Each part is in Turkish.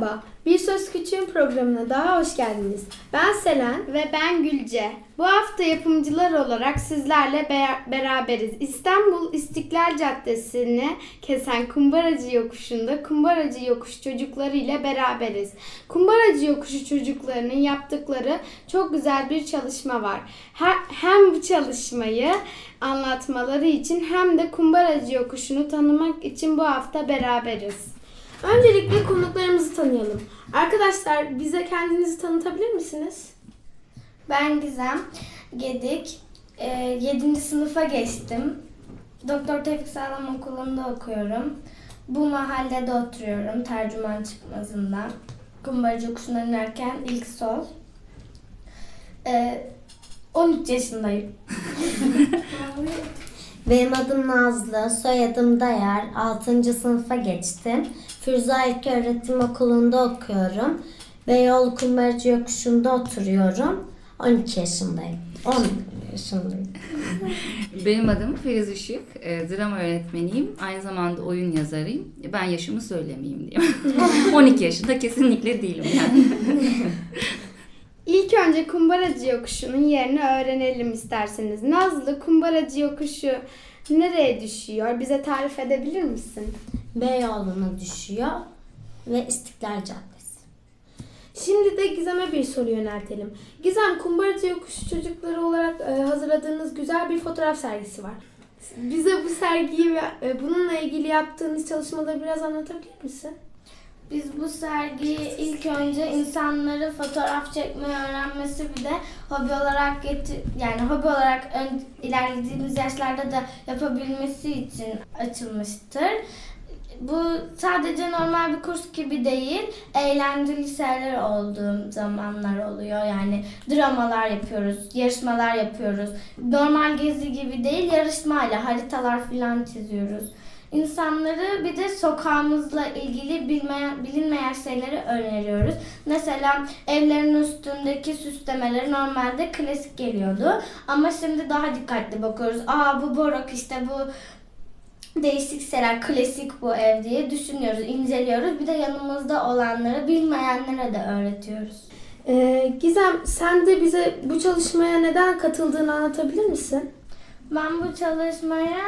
Merhaba, Bir Söz Küçüğün programına daha hoş geldiniz. Ben Selen ve ben Gülce. Bu hafta yapımcılar olarak sizlerle be- beraberiz. İstanbul İstiklal Caddesi'ni kesen Kumbaracı Yokuşu'nda Kumbaracı Yokuş çocukları ile beraberiz. Kumbaracı Yokuşu çocuklarının yaptıkları çok güzel bir çalışma var. Hem bu çalışmayı anlatmaları için hem de Kumbaracı Yokuşu'nu tanımak için bu hafta beraberiz. Öncelikle konuklarımızı tanıyalım. Arkadaşlar bize kendinizi tanıtabilir misiniz? Ben Gizem Gedik. E, 7. sınıfa geçtim. Doktor Tevfik Sağlam Okulu'nda okuyorum. Bu mahallede oturuyorum. Tercüman çıkmazında. Kumbaracı okuşundan inerken ilk sol. E, 13 yaşındayım. Benim adım Nazlı, soyadım Dayar. 6. sınıfa geçtim. Firza Öğretim Okulu'nda okuyorum. Ve Yol Kumbaracı Yokuşu'nda oturuyorum. 12 yaşındayım. 10 yaşındayım. Benim adım Filiz Işık. E, drama öğretmeniyim. Aynı zamanda oyun yazarıyım. Ben yaşımı söylemeyeyim diye. 12 yaşında kesinlikle değilim yani. İlk önce Kumbaracı Yokuşu'nun yerini öğrenelim isterseniz. Nazlı Kumbaracı Yokuşu nereye düşüyor? Bize tarif edebilir misin? Beyoğlu'na düşüyor ve İstiklal Caddesi. Şimdi de Gizem'e bir soru yöneltelim. Gizem, Kumbaracı Yokuşu çocukları olarak e, hazırladığınız güzel bir fotoğraf sergisi var. Bize bu sergiyi ve e, bununla ilgili yaptığınız çalışmaları biraz anlatabilir misin? Biz bu sergiyi ilk önce insanları fotoğraf çekmeyi öğrenmesi bir de hobi olarak getir yani hobi olarak ön, ilerlediğimiz yaşlarda da yapabilmesi için açılmıştır. Bu sadece normal bir kurs gibi değil, eğlenceli şeyler olduğum zamanlar oluyor. Yani dramalar yapıyoruz, yarışmalar yapıyoruz. Normal gezi gibi değil, yarışmayla haritalar falan çiziyoruz. İnsanları bir de sokağımızla ilgili bilmeyen, bilinmeyen şeyleri öneriyoruz. Mesela evlerin üstündeki süslemeleri normalde klasik geliyordu. Ama şimdi daha dikkatli bakıyoruz. Aa bu borok işte bu değişik şeyler, klasik bu ev diye düşünüyoruz, inceliyoruz. Bir de yanımızda olanları bilmeyenlere de öğretiyoruz. Ee, Gizem, sen de bize bu çalışmaya neden katıldığını anlatabilir misin? Ben bu çalışmaya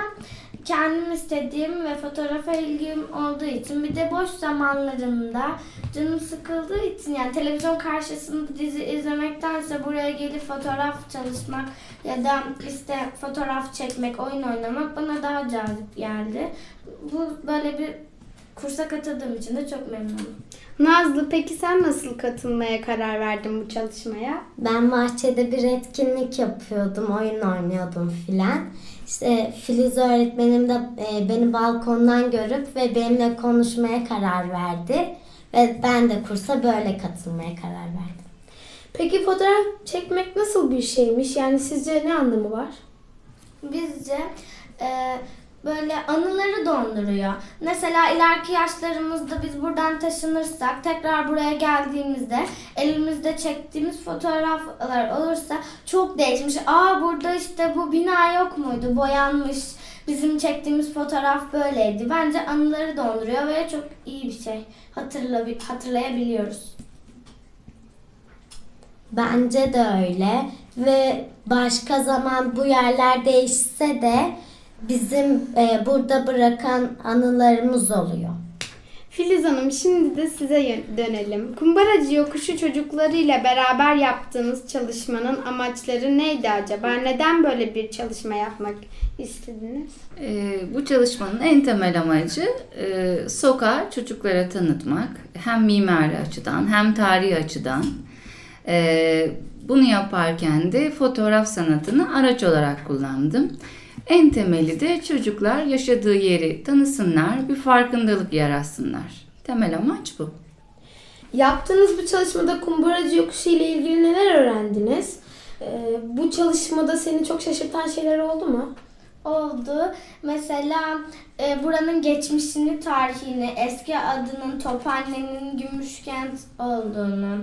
kendim istediğim ve fotoğrafa ilgim olduğu için bir de boş zamanlarımda canım sıkıldığı için yani televizyon karşısında dizi izlemektense buraya gelip fotoğraf çalışmak ya da işte fotoğraf çekmek, oyun oynamak bana daha cazip geldi. Bu böyle bir kursa katıldığım için de çok memnunum. Nazlı peki sen nasıl katılmaya karar verdin bu çalışmaya? Ben bahçede bir etkinlik yapıyordum, oyun oynuyordum filan. İşte Filiz öğretmenim de e, beni balkondan görüp ve benimle konuşmaya karar verdi. Ve ben de kursa böyle katılmaya karar verdim. Peki fotoğraf çekmek nasıl bir şeymiş? Yani sizce ne anlamı var? Bizce e, böyle anıları donduruyor. Mesela ileriki yaşlarımızda biz buradan taşınırsak tekrar buraya geldiğimizde elimizde çektiğimiz fotoğraflar olursa çok değişmiş. Aa burada işte bu bina yok muydu? Boyanmış. Bizim çektiğimiz fotoğraf böyleydi. Bence anıları donduruyor ve çok iyi bir şey. Hatırla, hatırlayabiliyoruz. Bence de öyle ve başka zaman bu yerler değişse de bizim e, burada bırakan anılarımız oluyor. Filiz Hanım şimdi de size dönelim. Kumbaracı Yokuşu çocuklarıyla beraber yaptığınız çalışmanın amaçları neydi acaba? Neden böyle bir çalışma yapmak istediniz? E, bu çalışmanın en temel amacı e, sokağı çocuklara tanıtmak. Hem mimari açıdan hem tarihi açıdan. E, bunu yaparken de fotoğraf sanatını araç olarak kullandım. En temeli de çocuklar yaşadığı yeri tanısınlar, bir farkındalık yaratsınlar. Temel amaç bu. Yaptığınız bu çalışmada kumbaracı yokuşu ile ilgili neler öğrendiniz? Ee, bu çalışmada seni çok şaşırtan şeyler oldu mu? oldu. Mesela e, buranın geçmişini, tarihini, eski adının Tophane'nin Gümüşkent olduğunu,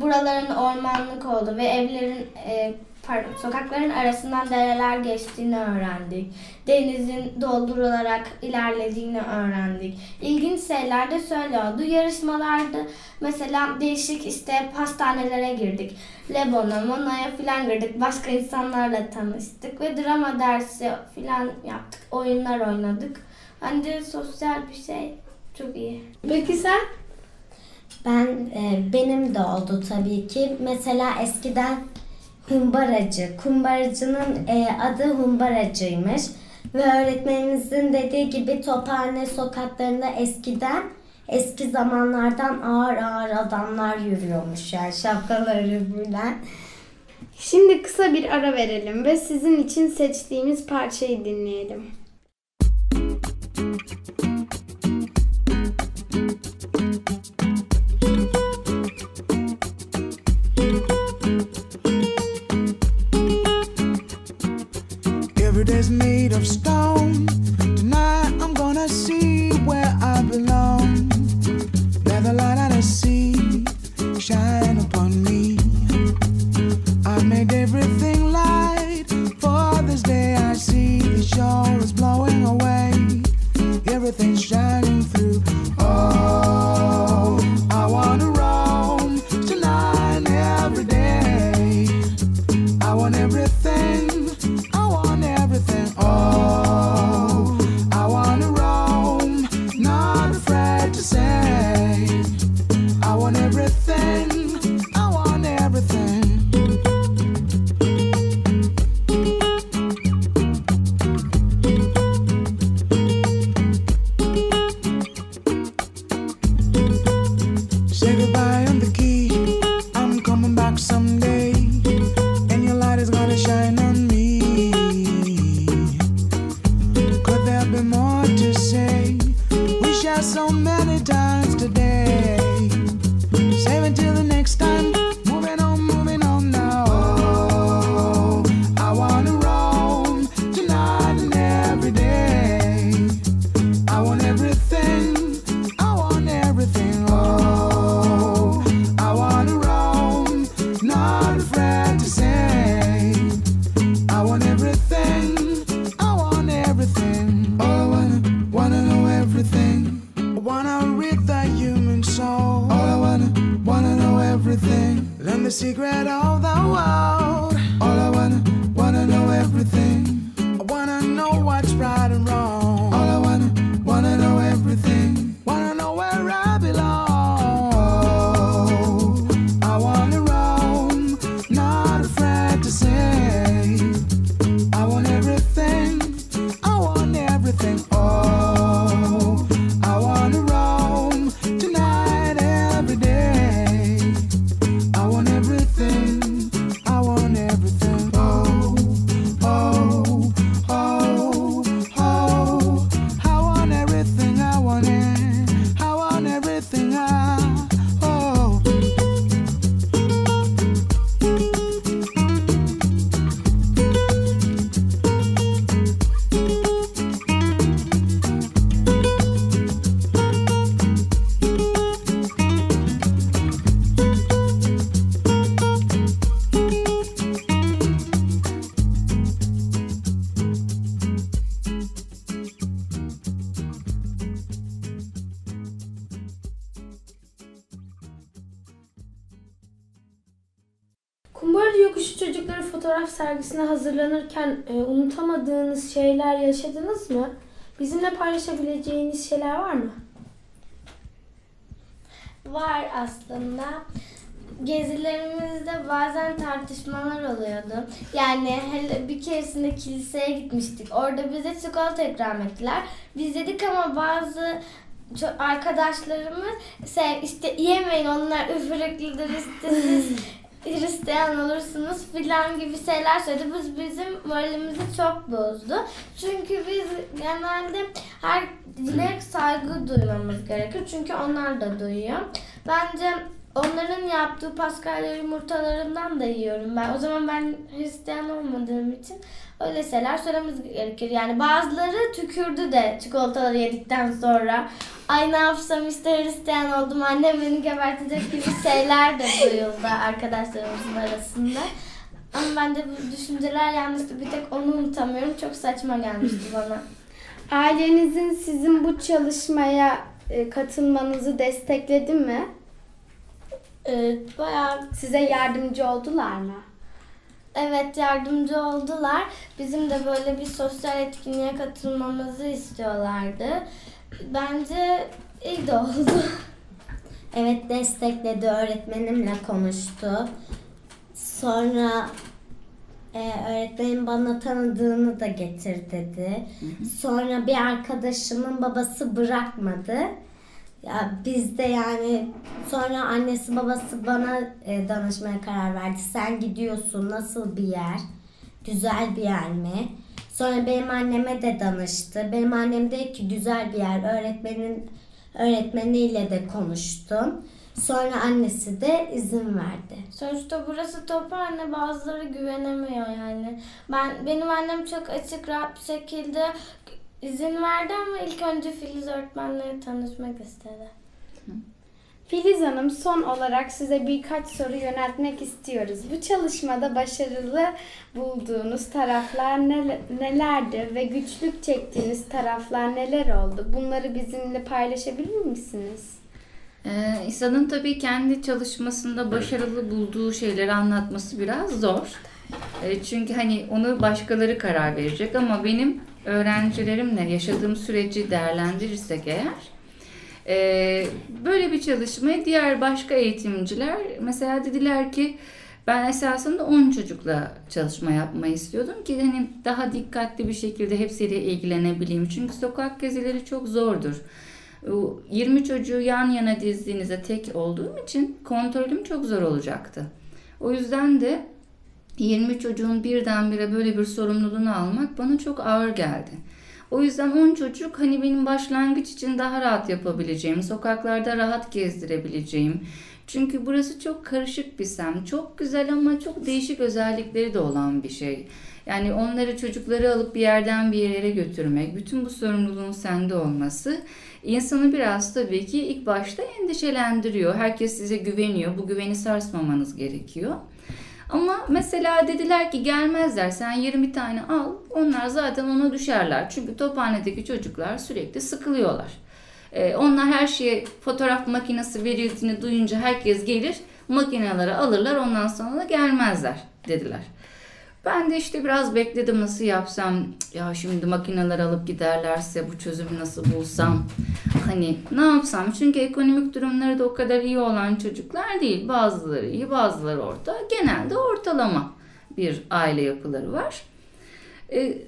buraların ormanlık olduğu ve evlerin e, pardon, sokakların arasından dereler geçtiğini öğrendik. Denizin doldurularak ilerlediğini öğrendik. İlginç şeyler de şöyle oldu. Yarışmalarda mesela değişik işte pastanelere girdik. Lebon'a, Mona'ya falan girdik. Başka insanlarla tanıştık ve drama dersi falan yaptık. Oyunlar oynadık. Bence sosyal bir şey çok iyi. Peki sen? Ben e, benim de oldu tabii ki. Mesela eskiden humbaracı, kumbaracının e, adı humbaracıymış ve öğretmenimizin dediği gibi Tophane sokaklarında eskiden eski zamanlardan ağır ağır adamlar yürüyormuş yani şapkaları bilen. Şimdi kısa bir ara verelim ve sizin için seçtiğimiz parçayı dinleyelim. Every stop hazırlanırken e, unutamadığınız şeyler yaşadınız mı? Bizimle paylaşabileceğiniz şeyler var mı? Var aslında. Gezilerimizde bazen tartışmalar oluyordu. Yani hele bir keresinde kiliseye gitmiştik. Orada bize çikolata ikram ettiler. Biz dedik ama bazı arkadaşlarımız işte yemeyin onlar üfürüklüdür işte siz Hristiyan olursunuz filan gibi şeyler söyledi. Bu bizim moralimizi çok bozdu. Çünkü biz genelde her dine saygı duymamız gerekir. Çünkü onlar da duyuyor. Bence onların yaptığı paskalya yumurtalarından da yiyorum ben. O zaman ben Hristiyan olmadığım için öyle şeyler söylememiz gerekir. Yani bazıları tükürdü de çikolataları yedikten sonra. Ay ne yapsam işte Hristiyan oldum annem beni gebertecek gibi şeyler de duyuldu arkadaşlarımızın arasında. Ama ben de bu düşünceler yanlıştı. Bir tek onu unutamıyorum. Çok saçma gelmişti bana. Ailenizin sizin bu çalışmaya e, katılmanızı destekledi mi? Ee, bayağı Size yardımcı oldular mı? Evet yardımcı oldular. Bizim de böyle bir sosyal etkinliğe katılmamızı istiyorlardı. Bence iyi de oldu. Evet destekledi, öğretmenimle konuştu. Sonra e, öğretmenim bana tanıdığını da getir dedi. Sonra bir arkadaşımın babası bırakmadı. Ya biz de yani sonra annesi babası bana e, danışmaya karar verdi. Sen gidiyorsun nasıl bir yer? Güzel bir yer mi? Sonra benim anneme de danıştı. Benim annem dedi ki güzel bir yer. Öğretmenin öğretmeniyle de konuştum. Sonra annesi de izin verdi. Sonuçta burası toprağına bazıları güvenemiyor yani. Ben benim annem çok açık rahat bir şekilde izin verdi ama ilk önce Filiz öğretmenle tanışmak istedi. Filiz Hanım son olarak size birkaç soru yöneltmek istiyoruz. Bu çalışmada başarılı bulduğunuz taraflar nel- nelerdir ve güçlük çektiğiniz taraflar neler oldu? Bunları bizimle paylaşabilir misiniz? Ee, insanın tabii kendi çalışmasında başarılı bulduğu şeyleri anlatması biraz zor. Ee, çünkü hani onu başkaları karar verecek ama benim öğrencilerimle yaşadığım süreci değerlendirirsek eğer e, böyle bir çalışmayı diğer başka eğitimciler mesela dediler ki ben esasında 10 çocukla çalışma yapmayı istiyordum ki hani daha dikkatli bir şekilde hepsiyle ilgilenebileyim. Çünkü sokak gezileri çok zordur. O 20 çocuğu yan yana dizdiğinizde tek olduğum için kontrolüm çok zor olacaktı. O yüzden de 20 çocuğun birdenbire böyle bir sorumluluğunu almak bana çok ağır geldi. O yüzden 10 çocuk hani benim başlangıç için daha rahat yapabileceğim, sokaklarda rahat gezdirebileceğim. Çünkü burası çok karışık bir semt. Çok güzel ama çok değişik özellikleri de olan bir şey. Yani onları çocukları alıp bir yerden bir yere götürmek, bütün bu sorumluluğun sende olması insanı biraz tabii ki ilk başta endişelendiriyor. Herkes size güveniyor. Bu güveni sarsmamanız gerekiyor. Ama mesela dediler ki gelmezler sen 20 tane al onlar zaten ona düşerler. Çünkü tophanedeki çocuklar sürekli sıkılıyorlar. Ee, onlar her şeye fotoğraf makinesi verildiğini duyunca herkes gelir makineleri alırlar ondan sonra da gelmezler dediler. Ben de işte biraz bekledim nasıl yapsam ya şimdi makineler alıp giderlerse bu çözümü nasıl bulsam hani ne yapsam çünkü ekonomik durumları da o kadar iyi olan çocuklar değil bazıları iyi bazıları orta genelde ortalama bir aile yapıları var. Ee,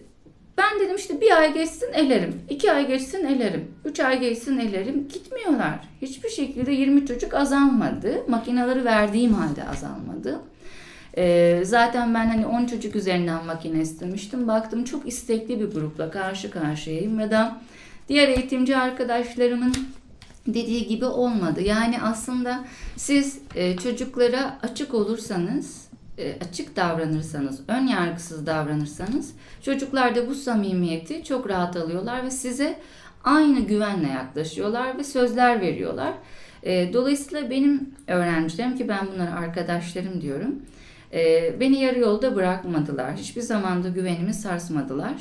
ben dedim işte bir ay geçsin elerim, iki ay geçsin elerim, üç ay geçsin elerim. Gitmiyorlar. Hiçbir şekilde 20 çocuk azalmadı. Makineleri verdiğim halde azalmadı. Ee, zaten ben hani 10 çocuk üzerinden makine istemiştim. Baktım çok istekli bir grupla karşı karşıyayım ya da diğer eğitimci arkadaşlarımın dediği gibi olmadı. Yani aslında siz e, çocuklara açık olursanız, e, açık davranırsanız, ön yargısız davranırsanız çocuklar da bu samimiyeti çok rahat alıyorlar ve size aynı güvenle yaklaşıyorlar ve sözler veriyorlar. E, dolayısıyla benim öğrencilerim ki ben bunlara arkadaşlarım diyorum. E, beni yarı yolda bırakmadılar. Hiçbir zaman da güvenimi sarsmadılar.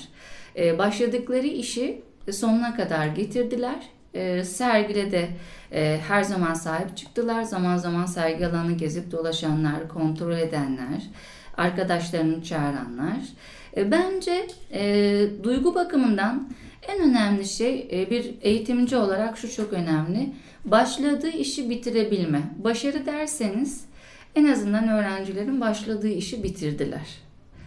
E, başladıkları işi sonuna kadar getirdiler. E, sergide de e, her zaman sahip çıktılar. Zaman zaman sergi alanı gezip dolaşanlar, kontrol edenler, arkadaşlarını çağıranlar. Bence e, duygu bakımından en önemli şey e, bir eğitimci olarak şu çok önemli. Başladığı işi bitirebilme. Başarı derseniz en azından öğrencilerin başladığı işi bitirdiler.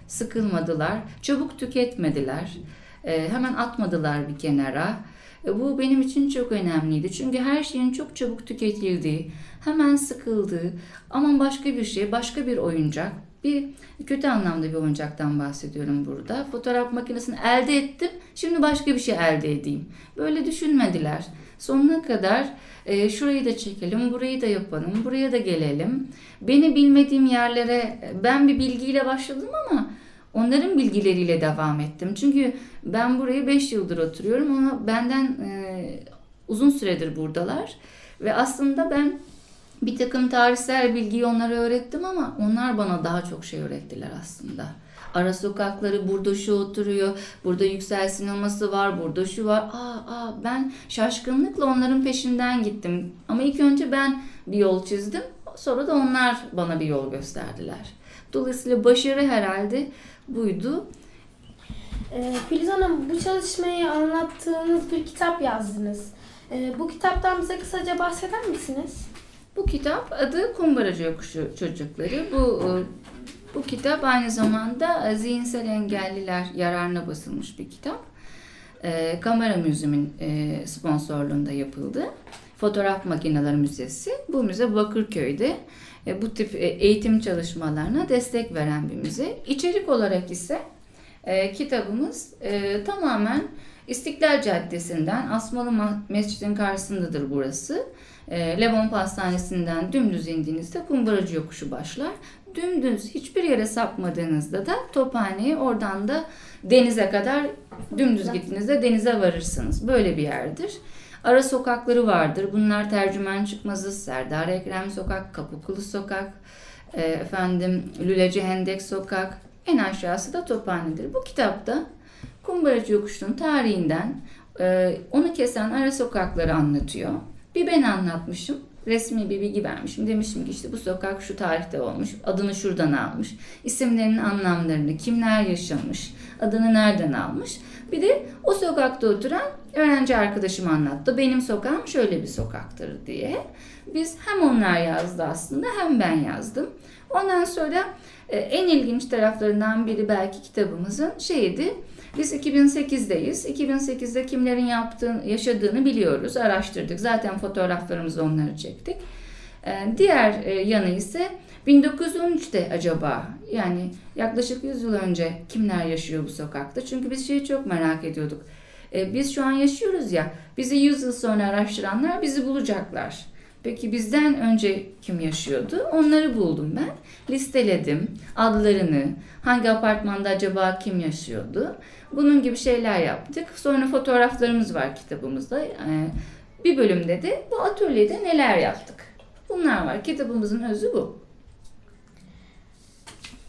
Sıkılmadılar, çabuk tüketmediler, e, hemen atmadılar bir kenara. E, Bu benim için çok önemliydi. Çünkü her şeyin çok çabuk tüketildiği, hemen sıkıldığı, aman başka bir şey, başka bir oyuncak, bir kötü anlamda bir oyuncaktan bahsediyorum burada. Fotoğraf makinesini elde ettim, şimdi başka bir şey elde edeyim. Böyle düşünmediler. Sonuna kadar e, şurayı da çekelim, burayı da yapalım, buraya da gelelim. Beni bilmediğim yerlere ben bir bilgiyle başladım ama onların bilgileriyle devam ettim. Çünkü ben buraya 5 yıldır oturuyorum ama benden e, uzun süredir buradalar. Ve aslında ben Bir takım tarihsel bilgiyi onlara öğrettim ama onlar bana daha çok şey öğrettiler aslında. Ara sokakları burada şu oturuyor, burada yüksel sineması var, burada şu var. Aa, aa ben şaşkınlıkla onların peşinden gittim. Ama ilk önce ben bir yol çizdim, sonra da onlar bana bir yol gösterdiler. Dolayısıyla başarı herhalde buydu. Ee, Filiz Hanım bu çalışmayı anlattığınız bir kitap yazdınız. Ee, bu kitaptan bize kısaca bahseder misiniz? Bu kitap adı Kumbaracı Yokuşu Çocukları. Bu e, bu kitap aynı zamanda zihinsel engelliler yararına basılmış bir kitap. E, Kamera Müziği'nin e, sponsorluğunda yapıldı. Fotoğraf Makineleri Müzesi. Bu müze Bakırköy'de e, bu tip e, eğitim çalışmalarına destek veren bir müze. İçerik olarak ise e, kitabımız e, tamamen İstiklal Caddesi'nden Asmalı Ma- Mescidin karşısındadır burası. E, Levon Pastanesi'nden dümdüz indiğinizde Kumbaracı Yokuşu başlar. Dümdüz hiçbir yere sapmadığınızda da Tophane'ye oradan da denize kadar dümdüz gittiğinizde denize varırsınız. Böyle bir yerdir. Ara sokakları vardır. Bunlar Tercümen Çıkmazı, Serdar Ekrem Sokak, Kapıkulu Sokak, e, efendim Lüleci Hendek Sokak, en aşağısı da Tophane'dir. Bu kitapta Kumbaracı Yokuşu'nun tarihinden e, onu kesen ara sokakları anlatıyor. Bir ben anlatmışım. Resmi bir bilgi vermişim. Demişim ki işte bu sokak şu tarihte olmuş. Adını şuradan almış. İsimlerinin anlamlarını, kimler yaşamış, adını nereden almış. Bir de o sokakta oturan öğrenci arkadaşım anlattı. Benim sokağım şöyle bir sokaktır diye. Biz hem onlar yazdı aslında hem ben yazdım. Ondan sonra e, en ilginç taraflarından biri belki kitabımızın şeydi. Biz 2008'deyiz. 2008'de kimlerin yaptığını, yaşadığını biliyoruz, araştırdık. Zaten fotoğraflarımızı onları çektik. Ee, Diğer e, yanı ise 1913'te acaba yani yaklaşık 100 yıl önce kimler yaşıyor bu sokakta? Çünkü biz şeyi çok merak ediyorduk. Ee, Biz şu an yaşıyoruz ya, bizi 100 yıl sonra araştıranlar bizi bulacaklar. Peki bizden önce kim yaşıyordu? Onları buldum ben. Listeledim adlarını, hangi apartmanda acaba kim yaşıyordu? Bunun gibi şeyler yaptık. Sonra fotoğraflarımız var kitabımızda. Ee, Bir bölümde de bu atölyede neler yaptık? Bunlar var. Kitabımızın özü bu.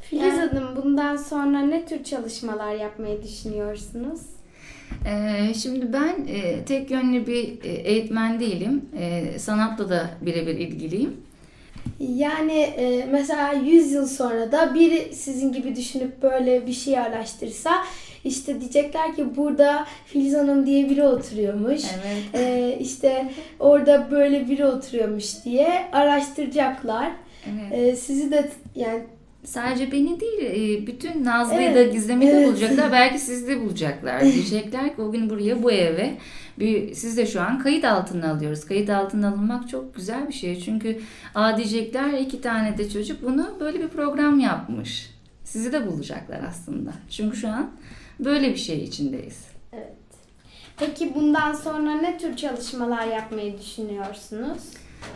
Filiz Hanım bundan sonra ne tür çalışmalar yapmayı düşünüyorsunuz? Ee, Şimdi ben e, tek yönlü bir e, eğitmen değilim. E, Sanatla da birebir ilgiliyim. Yani mesela 100 yıl sonra da biri sizin gibi düşünüp böyle bir şey araştırsa işte diyecekler ki burada Filiz Hanım diye biri oturuyormuş. Evet. E, işte orada böyle biri oturuyormuş diye araştıracaklar. Evet. E, sizi de yani Sadece beni değil, e, bütün Nazlı'yı da Evet, Gizem'i de evet. bulacaklar. Belki sizi de bulacaklar. Diyecekler ki o gün buraya, bu eve. Bir, siz de şu an kayıt altına alıyoruz. Kayıt altına alınmak çok güzel bir şey. Çünkü aa diyecekler iki tane de çocuk bunu böyle bir program yapmış. Sizi de bulacaklar aslında. Çünkü şu an böyle bir şey içindeyiz. Peki bundan sonra ne tür çalışmalar yapmayı düşünüyorsunuz?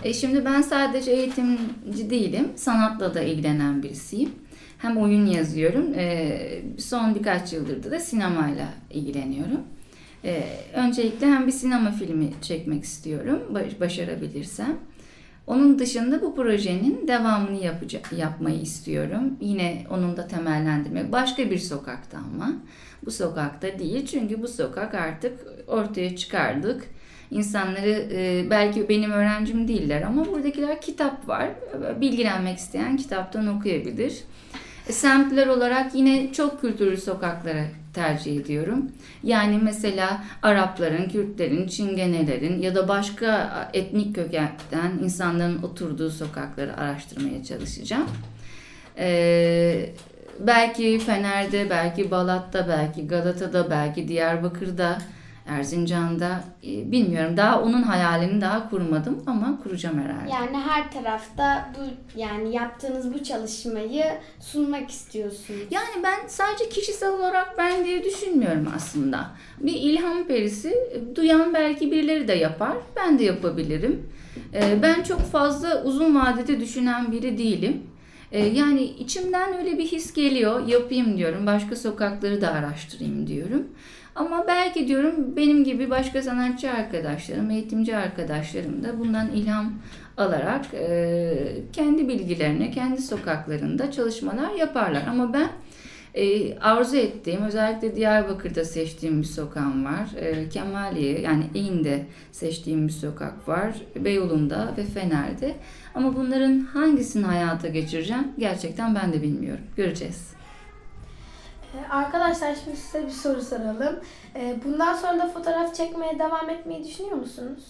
E şimdi ben sadece eğitimci değilim. Sanatla da ilgilenen birisiyim. Hem oyun yazıyorum. e, son birkaç yıldır da sinemayla ilgileniyorum. E, öncelikle hem bir sinema filmi çekmek istiyorum. baş- Başarabilirsem. Onun dışında bu projenin devamını yapacak, yapmayı istiyorum. Yine onun da temellendirmek. Başka bir sokakta ama. Bu sokakta değil. Çünkü bu sokak artık ortaya çıkardık. İnsanları e, belki benim öğrencim değiller ama buradakiler kitap var. Bilgilenmek isteyen kitaptan okuyabilir. E, Semtler olarak yine çok kültürlü sokaklara tercih ediyorum. Yani mesela Arapların, Kürtlerin, Çingenelerin ya da başka etnik kökenden insanların oturduğu sokakları araştırmaya çalışacağım. Ee, belki Fener'de, belki Balat'ta, belki Galata'da, belki Diyarbakır'da, Erzincan'da e, bilmiyorum. Daha onun hayalini daha kurmadım ama kuracağım herhalde. Yani her tarafta bu yani yaptığınız bu çalışmayı sunmak istiyorsunuz. Yani ben sadece kişisel olarak ben diye düşünmüyorum aslında. Bir ilham perisi e, duyan belki birileri de yapar. Ben de yapabilirim. Ee, Ben çok fazla uzun vadede düşünen biri değilim. Ee, Yani içimden öyle bir his geliyor. Yapayım diyorum. Başka sokakları da araştırayım diyorum. Ama belki diyorum benim gibi başka sanatçı arkadaşlarım, eğitimci arkadaşlarım da bundan ilham alarak e, kendi bilgilerini, kendi sokaklarında çalışmalar yaparlar. Ama ben e, arzu ettiğim, özellikle Diyarbakır'da seçtiğim bir sokağım var. E, Kemaliye yani İğin'de seçtiğim bir sokak var. Beyoğlu'nda ve Fener'de. Ama bunların hangisini hayata geçireceğim gerçekten ben de bilmiyorum. Göreceğiz. Ee, Arkadaşlar şimdi size bir soru soralım. Ee, Bundan sonra da fotoğraf çekmeye devam etmeyi düşünüyor musunuz?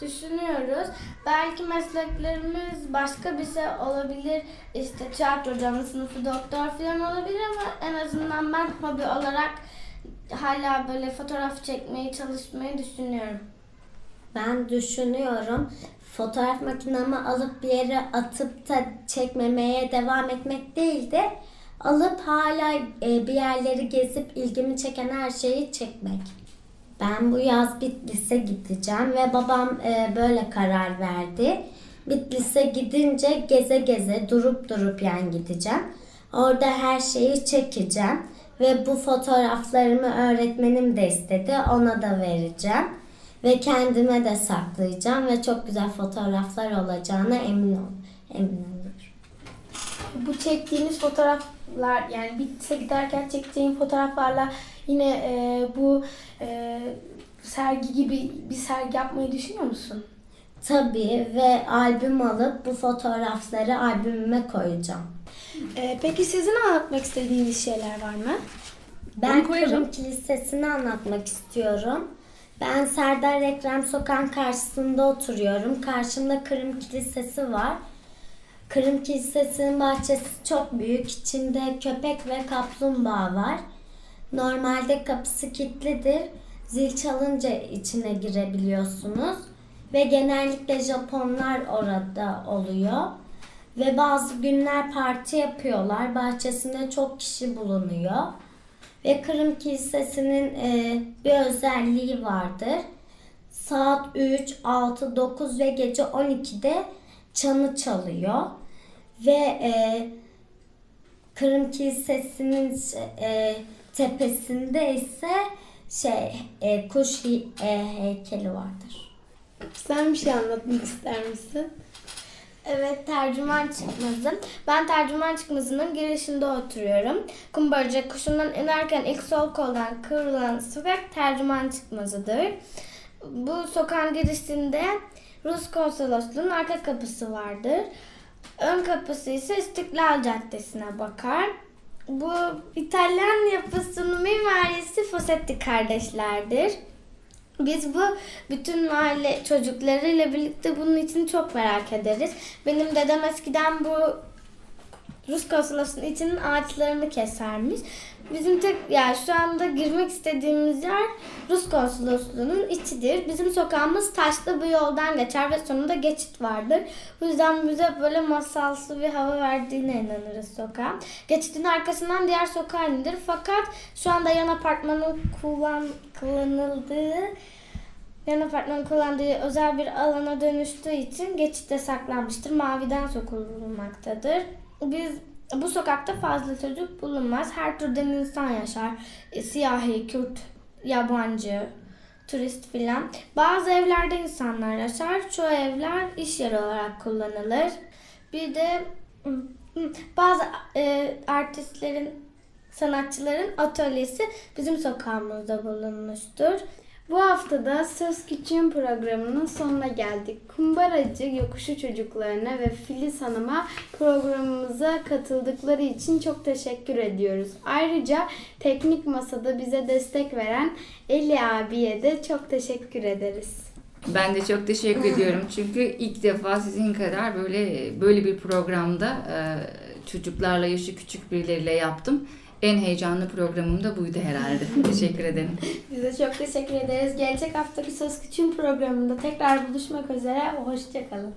Düşünüyoruz. Belki mesleklerimiz başka bir şey olabilir. İşte tiyatro hocamı, sınıfı doktor falan olabilir ama en azından ben hobi olarak hala böyle fotoğraf çekmeyi çalışmayı düşünüyorum. Ben düşünüyorum fotoğraf makinemi alıp bir yere atıp da çekmemeye devam etmek değil de alıp hala e, bir yerleri gezip ilgimi çeken her şeyi çekmek. Ben bu yaz Bitlis'e gideceğim ve babam e, böyle karar verdi. Bitlis'e gidince geze geze durup durup yani gideceğim. Orada her şeyi çekeceğim ve bu fotoğraflarımı öğretmenim de istedi. Ona da vereceğim ve kendime de saklayacağım ve çok güzel fotoğraflar olacağına emin ol emin oluyorum. Bu çektiğiniz fotoğraflar yani Bitlis'e giderken çekeceğin fotoğraflarla yine e, bu e, sergi gibi bir sergi yapmayı düşünüyor musun? Tabii ve albüm alıp bu fotoğrafları albümüme koyacağım. Ee, peki sizin anlatmak istediğiniz şeyler var mı? Ben Kırım Kilisesi'ni anlatmak istiyorum. Ben Serdar Ekrem Sokağı'nın karşısında oturuyorum. Karşımda Kırım Kilisesi var. Kırım Kilisesi'nin bahçesi çok büyük. İçinde köpek ve kaplumbağa var. Normalde kapısı kilitlidir. Zil çalınca içine girebiliyorsunuz. Ve genellikle Japonlar orada oluyor. Ve bazı günler parti yapıyorlar. Bahçesinde çok kişi bulunuyor. Ve Kırım Kilisesi'nin e, bir özelliği vardır. Saat 3, 6, 9 ve gece 12'de çanı çalıyor. Ve e, Kırım Kilisesi'nin e, tepesinde ise şey e, kuş e, heykeli vardır. Sen bir şey anlatmak ister misin? Evet, tercüman çıkmazı. Ben tercüman çıkmazının girişinde oturuyorum. Kumbaracık kuşundan inerken ilk sol koldan kıvrılan sokak tercüman çıkmazıdır. Bu sokağın girişinde Rus konsolosluğunun arka kapısı vardır. Ön kapısı ise İstiklal Caddesi'ne bakar. Bu İtalyan yapısının mimarisi Fossetti kardeşlerdir. Biz bu bütün mahalle çocuklarıyla birlikte bunun için çok merak ederiz. Benim dedem eskiden bu Rus konsolosluğunun içinin ağaçlarını kesermiş. Bizim tek yani şu anda girmek istediğimiz yer Rus konsolosluğunun içidir. Bizim sokağımız taşlı bir yoldan geçer ve sonunda geçit vardır. Bu yüzden bize böyle masalsı bir hava verdiğine inanırız sokağa. Geçitin arkasından diğer sokağa inilir. Fakat şu anda yan apartmanın kullan, kullanıldığı yan apartmanın kullandığı özel bir alana dönüştüğü için geçitte saklanmıştır. Maviden sokulmaktadır. Biz bu sokakta fazla çocuk bulunmaz. Her türden insan yaşar. E, Siyahi, Kürt, yabancı, turist filan. Bazı evlerde insanlar yaşar. Çoğu evler iş yeri olarak kullanılır. Bir de bazı e, artistlerin, sanatçıların atölyesi bizim sokağımızda bulunmuştur. Bu hafta da Söz Küçüğün programının sonuna geldik. Kumbaracı Yokuşu çocuklarına ve Filiz Hanım'a programımıza katıldıkları için çok teşekkür ediyoruz. Ayrıca teknik masada bize destek veren Eli abiye de çok teşekkür ederiz. Ben de çok teşekkür ediyorum çünkü ilk defa sizin kadar böyle böyle bir programda e, çocuklarla yaşı küçük birileriyle yaptım. En heyecanlı programım da buydu herhalde. teşekkür ederim. Biz de çok teşekkür ederiz. Gelecek haftaki Söz Küçüğün programında tekrar buluşmak üzere. Hoşçakalın.